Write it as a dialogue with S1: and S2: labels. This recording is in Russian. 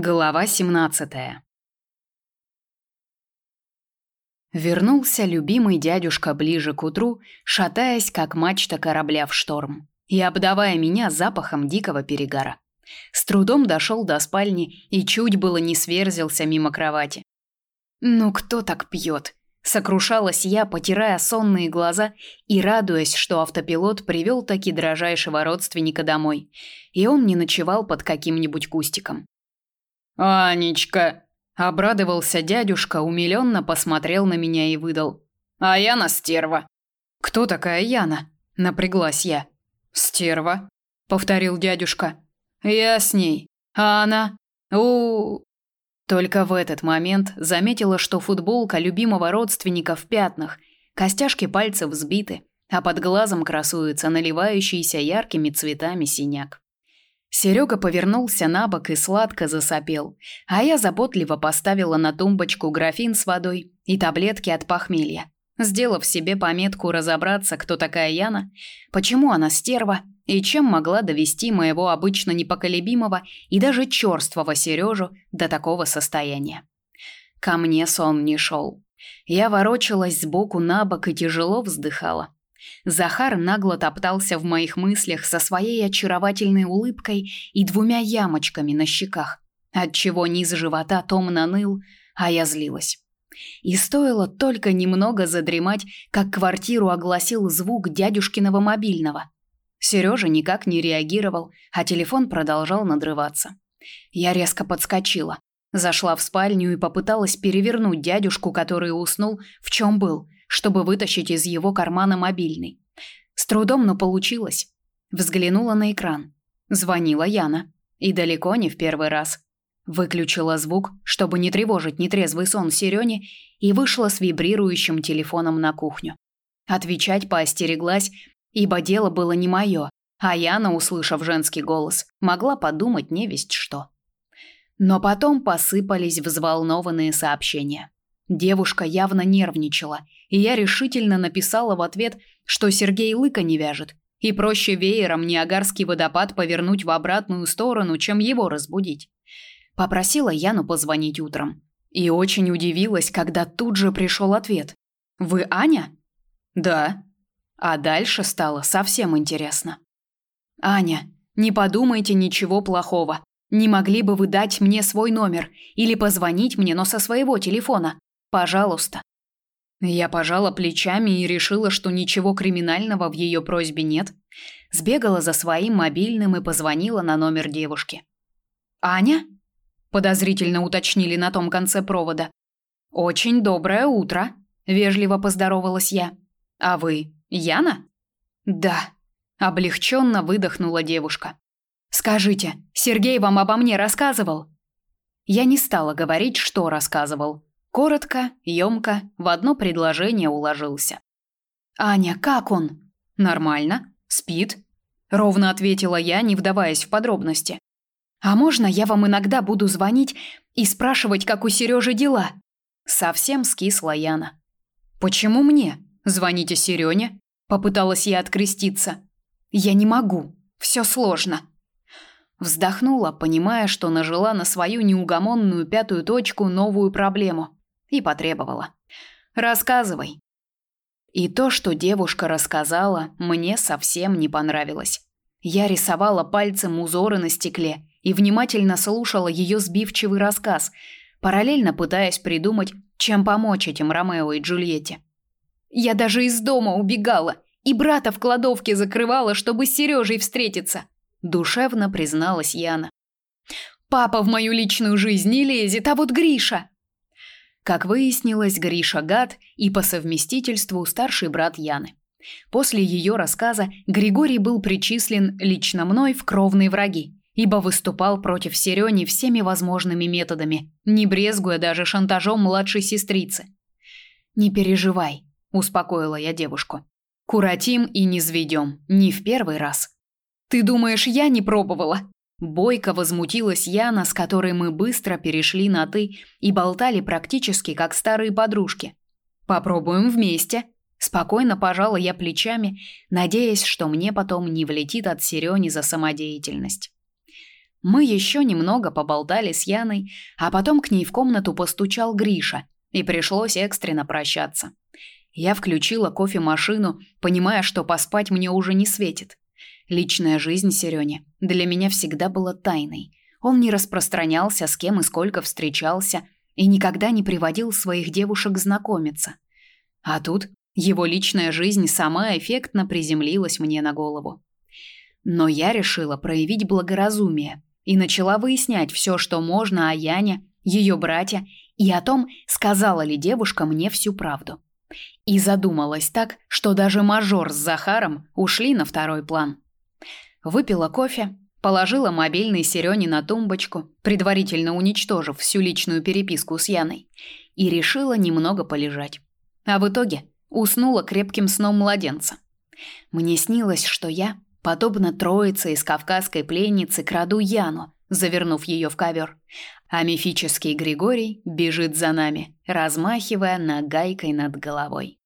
S1: Глава 17. Вернулся любимый дядюшка ближе к утру, шатаясь, как мачта корабля в шторм, и обдавая меня запахом дикого перегара. С трудом дошел до спальни и чуть было не сверзился мимо кровати. «Ну кто так пьет?» – сокрушалась я, потирая сонные глаза и радуясь, что автопилот привел таки дрожайшего родственника домой, и он не ночевал под каким-нибудь кустиком.
S2: «Анечка!»
S1: – обрадовался дядюшка, умилённо посмотрел на меня и выдал.
S2: «А Яна стерва».
S1: «Кто такая Яна?» – напряглась я.
S2: «Стерва», –
S1: повторил дядюшка.
S2: «Я с ней. А она? у,
S1: Только в этот момент заметила, что футболка любимого родственника в пятнах, костяшки пальцев сбиты, а под глазом красуется наливающийся яркими цветами синяк. Серега повернулся на бок и сладко засопел, а я заботливо поставила на тумбочку графин с водой и таблетки от похмелья, сделав себе пометку разобраться, кто такая Яна, почему она стерва и чем могла довести моего обычно непоколебимого и даже черствого Сережу до такого состояния. Ко мне сон не шел. Я ворочалась сбоку на бок и тяжело вздыхала. Захар нагло топтался в моих мыслях со своей очаровательной улыбкой и двумя ямочками на щеках, отчего низ живота томно ныл, а я злилась. И стоило только немного задремать, как квартиру огласил звук дядюшкиного мобильного. Сережа никак не реагировал, а телефон продолжал надрываться. Я резко подскочила, зашла в спальню и попыталась перевернуть дядюшку, который уснул, в чем был – чтобы вытащить из его кармана мобильный. С трудом, но получилось. Взглянула на экран. Звонила Яна. И далеко не в первый раз. Выключила звук, чтобы не тревожить нетрезвый сон Серёни, и вышла с вибрирующим телефоном на кухню. Отвечать поостереглась, ибо дело было не мое, а Яна, услышав женский голос, могла подумать невесть что. Но потом посыпались взволнованные сообщения. Девушка явно нервничала, и я решительно написала в ответ, что Сергей лыка не вяжет, и проще веером Ниагарский водопад повернуть в обратную сторону, чем его разбудить. Попросила Яну позвонить утром. И очень удивилась, когда тут же пришел ответ. «Вы Аня?»
S2: «Да».
S1: А дальше стало совсем интересно. «Аня, не подумайте ничего плохого. Не могли бы вы дать мне свой номер или позвонить мне, но со своего телефона? Пожалуйста. Я пожала плечами и решила, что ничего криминального в ее просьбе нет. Сбегала за своим мобильным и позвонила на номер девушки. Аня? подозрительно уточнили на том конце провода. Очень доброе утро, вежливо поздоровалась я. А вы Яна? Да, облегченно выдохнула девушка. Скажите, Сергей вам обо мне рассказывал? Я не стала говорить, что рассказывал. Коротко, ёмко, в одно предложение уложился. «Аня, как он?» «Нормально. Спит», — ровно ответила я, не вдаваясь в подробности. «А можно я вам иногда буду звонить и спрашивать, как у Сережи дела?» Совсем скисла Яна. «Почему мне? Звоните Серёне?» Попыталась я откреститься. «Я не могу. Все сложно». Вздохнула, понимая, что нажила на свою неугомонную пятую точку новую проблему и потребовала: "Рассказывай". И то, что девушка рассказала, мне совсем не понравилось. Я рисовала пальцем узоры на стекле и внимательно слушала ее сбивчивый рассказ, параллельно пытаясь придумать, чем помочь этим Ромео и Джульетте. Я даже из дома убегала и брата в кладовке закрывала, чтобы с Сережей встретиться, душевно призналась Яна. Папа в мою личную жизнь не лезет, а вот Гриша. Как выяснилось, Гриша гад и по совместительству старший брат Яны. После ее рассказа Григорий был причислен лично мной в кровные враги, ибо выступал против Серёни всеми возможными методами, не брезгуя даже шантажом младшей сестрицы. «Не переживай», – успокоила я девушку. «Куратим и не зведем, не в первый раз». «Ты думаешь, я не пробовала?» Бойко возмутилась Яна, с которой мы быстро перешли на ты и болтали практически как старые подружки. Попробуем вместе. Спокойно пожала я плечами, надеясь, что мне потом не влетит от Серёни за самодеятельность. Мы еще немного поболтали с Яной, а потом к ней в комнату постучал Гриша, и пришлось экстренно прощаться. Я включила кофемашину, понимая, что поспать мне уже не светит. Личная жизнь Серёни для меня всегда была тайной. Он не распространялся, с кем и сколько встречался, и никогда не приводил своих девушек знакомиться. А тут его личная жизнь сама эффектно приземлилась мне на голову. Но я решила проявить благоразумие и начала выяснять все, что можно о Яне, ее брате и о том, сказала ли девушка мне всю правду. И задумалась так, что даже мажор с Захаром ушли на второй план. Выпила кофе, положила мобильный Серёне на тумбочку, предварительно уничтожив всю личную переписку с Яной, и решила немного полежать. А в итоге уснула крепким сном младенца. Мне снилось, что я, подобно троице из кавказской пленницы, краду Яну, завернув ее в ковер, а мифический Григорий бежит за нами, размахивая нагайкой над головой.